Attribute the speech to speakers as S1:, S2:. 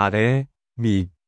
S1: 아래, 밑,